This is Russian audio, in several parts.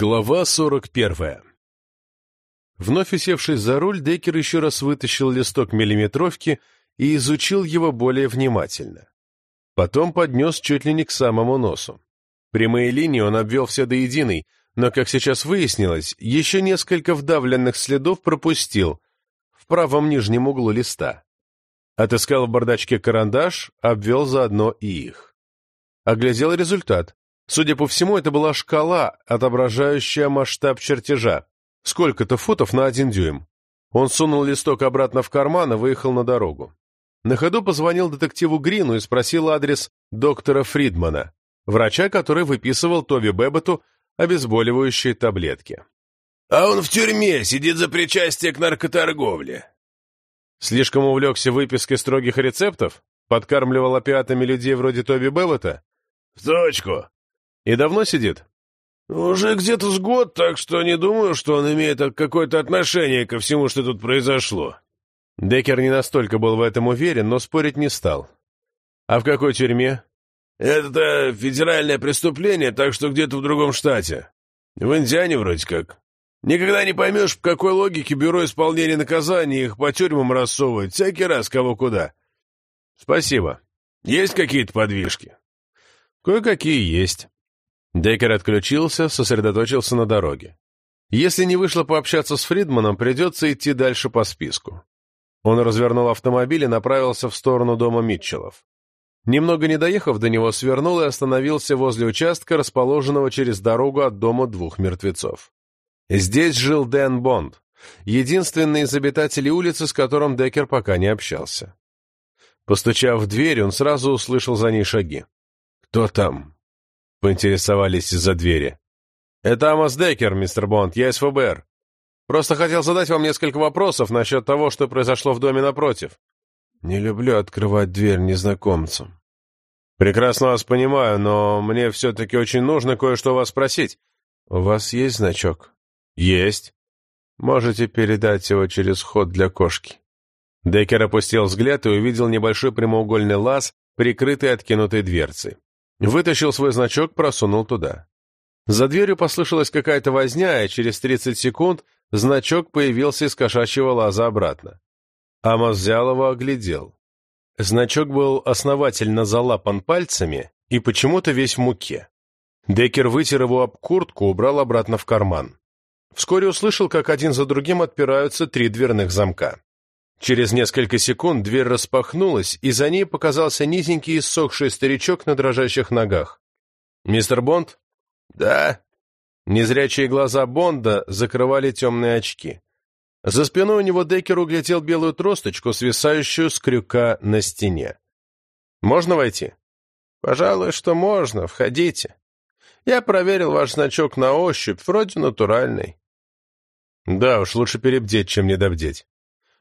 Глава 41. Вновь усевшись за руль, Деккер еще раз вытащил листок миллиметровки и изучил его более внимательно. Потом поднес чуть ли не к самому носу. Прямые линии он обвел все до единой, но, как сейчас выяснилось, еще несколько вдавленных следов пропустил в правом нижнем углу листа. Отыскал в бардачке карандаш, обвел заодно и их. Оглядел результат. Судя по всему, это была шкала, отображающая масштаб чертежа. Сколько-то футов на один дюйм. Он сунул листок обратно в карман и выехал на дорогу. На ходу позвонил детективу Грину и спросил адрес доктора Фридмана, врача, который выписывал Тоби Бэбботу обезболивающие таблетки. «А он в тюрьме, сидит за причастие к наркоторговле». Слишком увлекся выпиской строгих рецептов? Подкармливал опиатами людей вроде Тоби Бэббота? «В точку. И давно сидит? Уже где-то с год, так что не думаю, что он имеет какое-то отношение ко всему, что тут произошло. Деккер не настолько был в этом уверен, но спорить не стал. А в какой тюрьме? Это федеральное преступление, так что где-то в другом штате. В Индиане вроде как. Никогда не поймешь, по какой логике бюро исполнения наказаний их по тюрьмам рассовывает, всякий раз кого куда. Спасибо. Есть какие-то подвижки? Кое-какие есть. Деккер отключился, сосредоточился на дороге. Если не вышло пообщаться с Фридманом, придется идти дальше по списку. Он развернул автомобиль и направился в сторону дома Митчеллов. Немного не доехав до него, свернул и остановился возле участка, расположенного через дорогу от дома двух мертвецов. Здесь жил Дэн Бонд, единственный из обитателей улицы, с которым Деккер пока не общался. Постучав в дверь, он сразу услышал за ней шаги. «Кто там?» — поинтересовались из-за двери. «Это Амос Деккер, мистер Бонд, я из ФБР. Просто хотел задать вам несколько вопросов насчет того, что произошло в доме напротив». «Не люблю открывать дверь незнакомцам». «Прекрасно вас понимаю, но мне все-таки очень нужно кое-что вас спросить. У вас есть значок?» «Есть». «Можете передать его через ход для кошки». Деккер опустил взгляд и увидел небольшой прямоугольный лаз, прикрытый откинутой дверцей. Вытащил свой значок, просунул туда. За дверью послышалась какая-то возня, и через 30 секунд значок появился из кошачьего лаза обратно. Амос взял его, оглядел. Значок был основательно залапан пальцами и почему-то весь в муке. Деккер вытер его об куртку, убрал обратно в карман. Вскоре услышал, как один за другим отпираются три дверных замка. Через несколько секунд дверь распахнулась, и за ней показался низенький и ссохший старичок на дрожащих ногах. «Мистер Бонд?» «Да». Незрячие глаза Бонда закрывали темные очки. За спиной у него Деккер углядел белую тросточку, свисающую с крюка на стене. «Можно войти?» «Пожалуй, что можно. Входите. Я проверил ваш значок на ощупь, вроде натуральный». «Да уж, лучше перебдеть, чем недобдеть».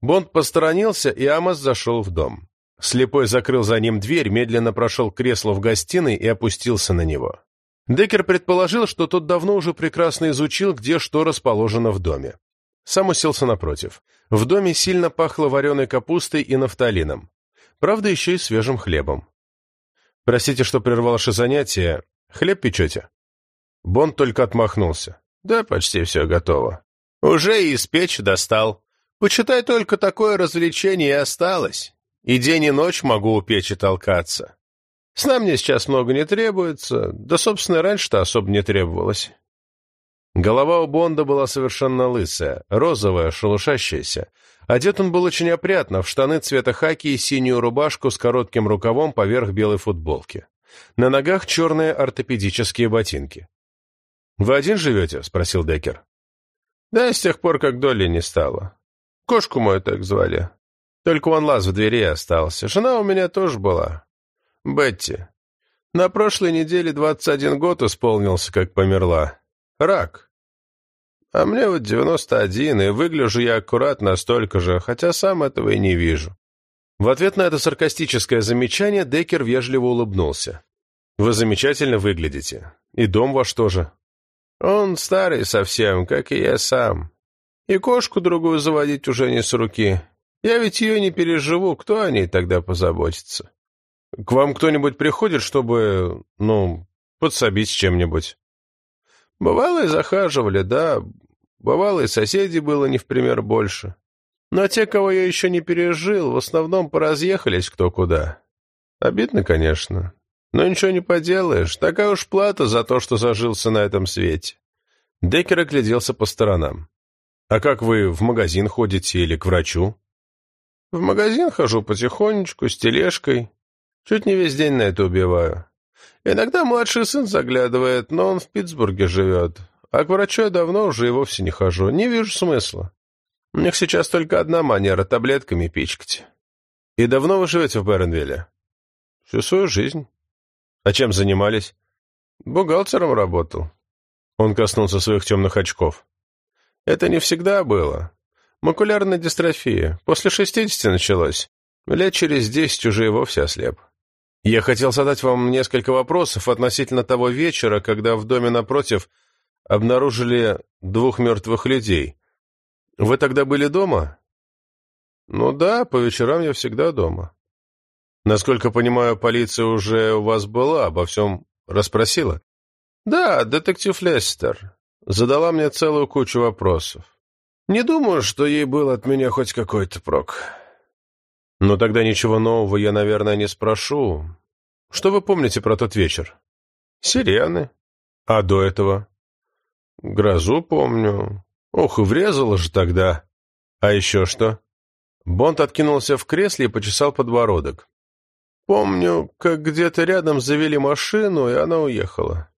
Бонд посторонился, и Амос зашел в дом. Слепой закрыл за ним дверь, медленно прошел к креслу в гостиной и опустился на него. Деккер предположил, что тот давно уже прекрасно изучил, где что расположено в доме. Сам уселся напротив. В доме сильно пахло вареной капустой и нафталином. Правда, еще и свежим хлебом. «Простите, что прервал ваше занятие. Хлеб печете?» Бонд только отмахнулся. «Да, почти все готово. Уже и из печи достал. Почитай, только такое развлечение и осталось. И день и ночь могу у печи толкаться. Сна мне сейчас много не требуется, да, собственно, раньше-то особо не требовалось. Голова у Бонда была совершенно лысая, розовая, шелушащаяся. Одет он был очень опрятно, в штаны цвета хаки и синюю рубашку с коротким рукавом поверх белой футболки. На ногах черные ортопедические ботинки. «Вы один живете?» — спросил Деккер. «Да, с тех пор, как Долли не стало. Кошку мою так звали. Только он лаз в двери остался. Жена у меня тоже была. Бетти. На прошлой неделе двадцать один год исполнился, как померла. Рак. А мне вот девяносто один, и выгляжу я аккуратно столько же, хотя сам этого и не вижу. В ответ на это саркастическое замечание Деккер вежливо улыбнулся. «Вы замечательно выглядите. И дом ваш тоже». «Он старый совсем, как и я сам. И кошку другую заводить уже не с руки. Я ведь ее не переживу, кто о ней тогда позаботится? К вам кто-нибудь приходит, чтобы, ну, подсобить с чем-нибудь? Бывало и захаживали, да, бывало и соседей было не в пример больше. Но те, кого я еще не пережил, в основном поразъехались кто куда. Обидно, конечно, но ничего не поделаешь, такая уж плата за то, что зажился на этом свете. Деккер огляделся по сторонам. «А как вы в магазин ходите или к врачу?» «В магазин хожу потихонечку, с тележкой. Чуть не весь день на это убиваю. Иногда младший сын заглядывает, но он в Питтсбурге живет. А к врачу я давно уже и вовсе не хожу. Не вижу смысла. У них сейчас только одна манера — таблетками пичкать. И давно вы живете в Бернвилле? Всю свою жизнь. А чем занимались? Бухгалтером работал. Он коснулся своих темных очков. Это не всегда было. Макулярная дистрофия. После шестидесяти началось. Лет через десять уже и вовсе ослеп. Я хотел задать вам несколько вопросов относительно того вечера, когда в доме напротив обнаружили двух мертвых людей. Вы тогда были дома? Ну да, по вечерам я всегда дома. Насколько понимаю, полиция уже у вас была, обо всем расспросила? Да, детектив Лестер. Задала мне целую кучу вопросов. Не думаю, что ей был от меня хоть какой-то прок. Но тогда ничего нового я, наверное, не спрошу. Что вы помните про тот вечер? Сирены. А до этого? Грозу помню. Ох, и врезало же тогда. А еще что? Бонд откинулся в кресле и почесал подбородок. Помню, как где-то рядом завели машину, и она уехала.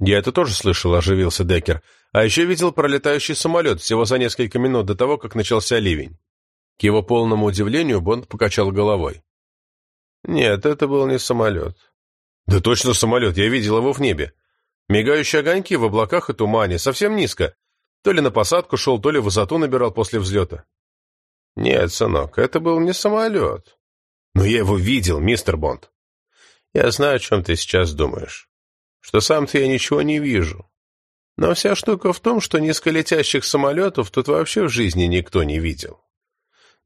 Я это тоже слышал, оживился Деккер. А еще видел пролетающий самолет всего за несколько минут до того, как начался ливень. К его полному удивлению Бонд покачал головой. Нет, это был не самолет. Да точно самолет, я видел его в небе. Мигающие огоньки в облаках и тумане, совсем низко. То ли на посадку шел, то ли высоту набирал после взлета. Нет, сынок, это был не самолет. Но я его видел, мистер Бонд. Я знаю, о чем ты сейчас думаешь. Что сам-то я ничего не вижу. Но вся штука в том, что низколетящих самолетов тут вообще в жизни никто не видел.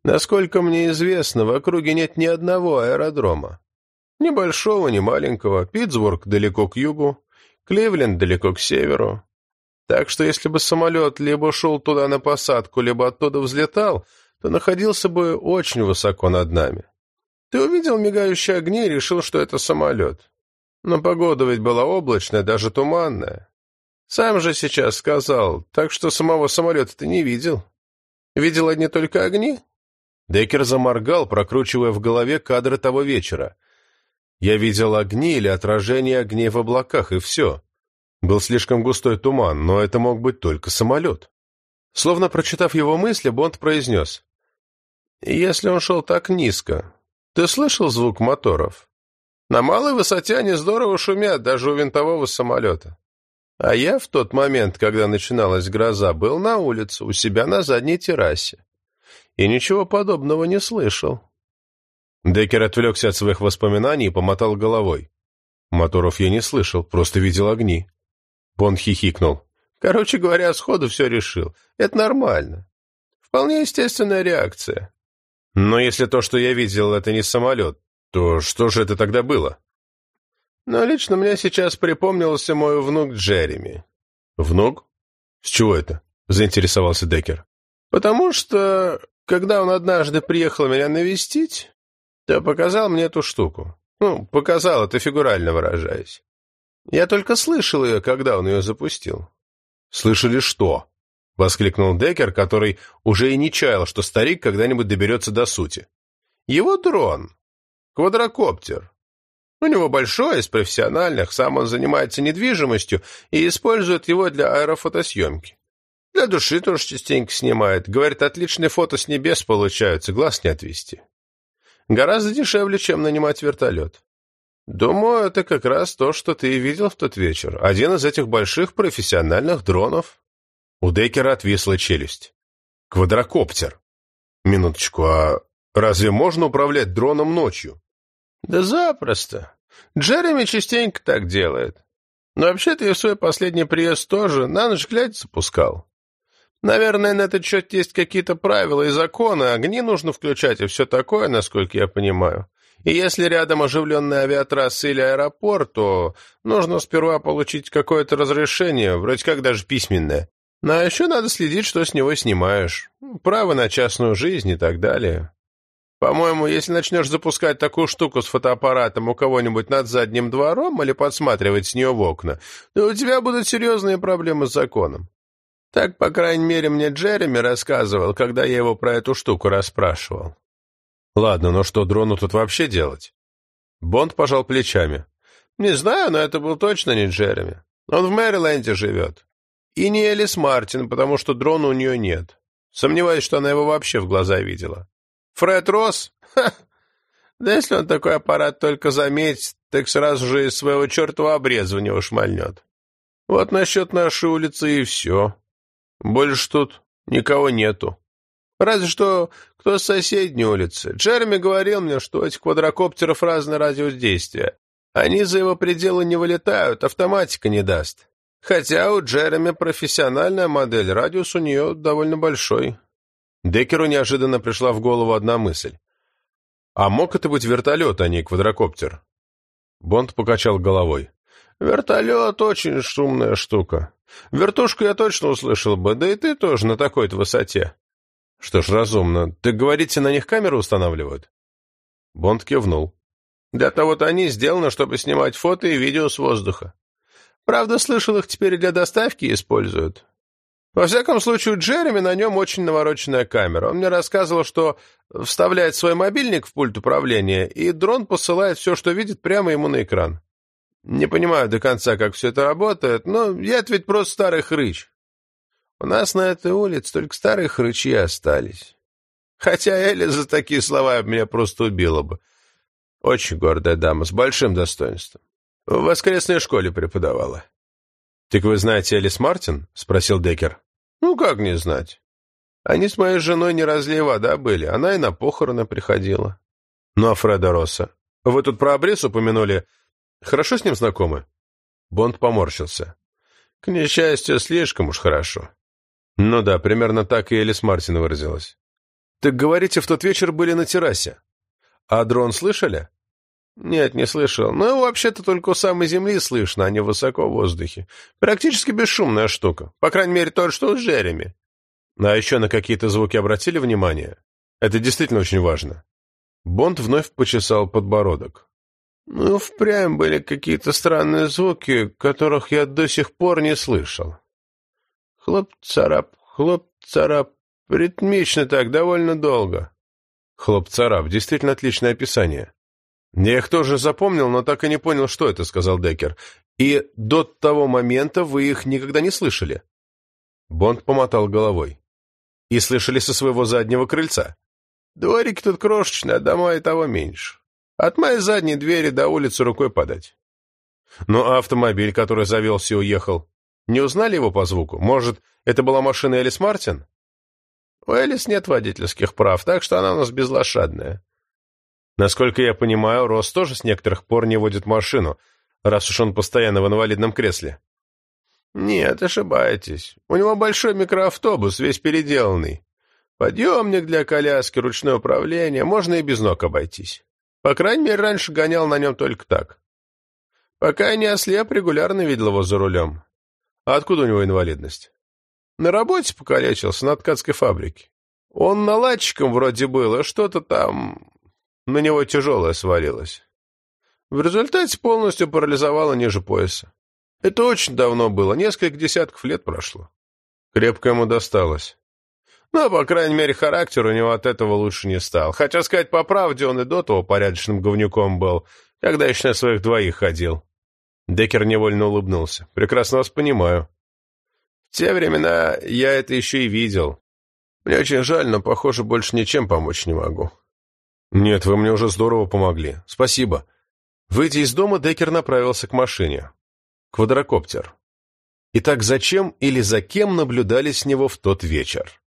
Насколько мне известно, в округе нет ни одного аэродрома. Ни большого, ни маленького. Питтсбург далеко к югу, Кливленд далеко к северу. Так что если бы самолет либо шел туда на посадку, либо оттуда взлетал, то находился бы очень высоко над нами. Ты увидел мигающие огни и решил, что это самолет. Но погода ведь была облачная, даже туманная. Сам же сейчас сказал, так что самого самолета ты не видел. Видел одни только огни? Деккер заморгал, прокручивая в голове кадры того вечера. Я видел огни или отражение огней в облаках, и все. Был слишком густой туман, но это мог быть только самолет. Словно прочитав его мысли, Бонд произнес. «Если он шел так низко, ты слышал звук моторов? На малой высоте они здорово шумят, даже у винтового самолета. А я в тот момент, когда начиналась гроза, был на улице, у себя на задней террасе. И ничего подобного не слышал». Деккер отвлекся от своих воспоминаний и помотал головой. Моторов я не слышал, просто видел огни. Бон хихикнул. Короче говоря, сходу все решил. Это нормально. Вполне естественная реакция. Но если то, что я видел, это не самолет, то что же это тогда было? Но лично мне сейчас припомнился мой внук Джереми. Внук? С чего это? Заинтересовался Деккер. Потому что, когда он однажды приехал меня навестить, то показал мне эту штуку. Ну, показал, это фигурально выражаясь. Я только слышал ее, когда он ее запустил. «Слышали что?» — воскликнул Деккер, который уже и не чаял, что старик когда-нибудь доберется до сути. «Его дрон. Квадрокоптер. У него большой, из профессиональных, сам он занимается недвижимостью и использует его для аэрофотосъемки. Для души тоже частенько снимает. Говорит, отличные фото с небес получаются, глаз не отвести. Гораздо дешевле, чем нанимать вертолет. Думаю, это как раз то, что ты видел в тот вечер. Один из этих больших профессиональных дронов. У Деккера отвисла челюсть. Квадрокоптер. Минуточку, а разве можно управлять дроном ночью? Да запросто. Джереми частенько так делает. Но вообще-то я в свой последний приезд тоже на ночь глядь запускал. Наверное, на этот счет есть какие-то правила и законы, огни нужно включать и все такое, насколько я понимаю. И если рядом оживленная авиатрасса или аэропорт, то нужно сперва получить какое-то разрешение, вроде как даже письменное. Ну, а еще надо следить, что с него снимаешь. Право на частную жизнь и так далее. По-моему, если начнешь запускать такую штуку с фотоаппаратом у кого-нибудь над задним двором или подсматривать с нее в окна, то у тебя будут серьезные проблемы с законом. Так, по крайней мере, мне Джереми рассказывал, когда я его про эту штуку расспрашивал. Ладно, но что дрону тут вообще делать? Бонд пожал плечами. Не знаю, но это был точно не Джереми. Он в Мэриленде живет. И не Элис Мартин, потому что дрона у нее нет. Сомневаюсь, что она его вообще в глаза видела. Фред Росс? Ха! Да если он такой аппарат только заметит, так сразу же из своего чертова обреза в него шмальнет. Вот насчет нашей улицы и все. Больше тут никого нету. Разве что кто с соседней улицы. Джереми говорил мне, что этих квадрокоптеров разный радиус действия. Они за его пределы не вылетают, автоматика не даст. Хотя у Джереми профессиональная модель, радиус у нее довольно большой. Деккеру неожиданно пришла в голову одна мысль. А мог это быть вертолет, а не квадрокоптер? Бонд покачал головой. Вертолет очень шумная штука. Вертушку я точно услышал бы, да и ты тоже на такой-то высоте. Что ж, разумно. Ты говорите, на них камеры устанавливают? Бонд кивнул. Для того-то они сделаны, чтобы снимать фото и видео с воздуха. Правда, слышал, их теперь для доставки используют. Во всяком случае, Джереми на нем очень навороченная камера. Он мне рассказывал, что вставляет свой мобильник в пульт управления, и дрон посылает все, что видит, прямо ему на экран. Не понимаю до конца, как все это работает, но я ведь просто старый хрыч. У нас на этой улице только старые хрычи остались. Хотя Эля за такие слова меня просто убила бы. Очень гордая дама, с большим достоинством. В воскресной школе преподавала. — Так вы знаете Элис Мартин? — спросил Деккер. — Ну, как не знать. Они с моей женой не разлей вода были, она и на похороны приходила. — Ну, а Фреда Росса? Вы тут про обрез упомянули. Хорошо с ним знакомы?» Бонд поморщился. «К несчастью, слишком уж хорошо». «Ну да, примерно так и Элис Мартин выразилась». «Так говорите, в тот вечер были на террасе. А дрон слышали?» «Нет, не слышал. Ну, вообще-то только у самой земли слышно, а не высоко в воздухе. Практически бесшумная штука. По крайней мере, то, что у Джереми». «А еще на какие-то звуки обратили внимание? Это действительно очень важно». Бонд вновь почесал подбородок. Ну, впрямь были какие-то странные звуки, которых я до сих пор не слышал. Хлоп-царап, хлоп-царап, ритмично так, довольно долго. Хлоп-царап, действительно отличное описание. Я их тоже запомнил, но так и не понял, что это, сказал Деккер. И до того момента вы их никогда не слышали? Бонд помотал головой. И слышали со своего заднего крыльца? Дворики тут крошечные, а дома и того меньше. От моей задней двери до улицы рукой подать. Ну, а автомобиль, который завелся и уехал, не узнали его по звуку? Может, это была машина Элис Мартин? У Элис нет водительских прав, так что она у нас безлошадная. Насколько я понимаю, Росс тоже с некоторых пор не водит машину, раз уж он постоянно в инвалидном кресле. Нет, ошибаетесь. У него большой микроавтобус, весь переделанный. Подъемник для коляски, ручное управление, можно и без ног обойтись. По крайней мере, раньше гонял на нем только так. Пока я не ослеп, регулярно видел его за рулем. А откуда у него инвалидность? На работе покалечился, на ткацкой фабрике. Он наладчиком вроде был, а что-то там на него тяжелое свалилось. В результате полностью парализовало ниже пояса. Это очень давно было, несколько десятков лет прошло. Крепко ему досталось. Но, по крайней мере, характер у него от этого лучше не стал. Хотя, сказать по правде, он и до того порядочным говнюком был, когда еще на своих двоих ходил. Деккер невольно улыбнулся. «Прекрасно вас понимаю». «В те времена я это еще и видел. Мне очень жаль, но, похоже, больше ничем помочь не могу». «Нет, вы мне уже здорово помогли. Спасибо». Выйдя из дома, Деккер направился к машине. Квадрокоптер. Итак, зачем или за кем наблюдали с него в тот вечер?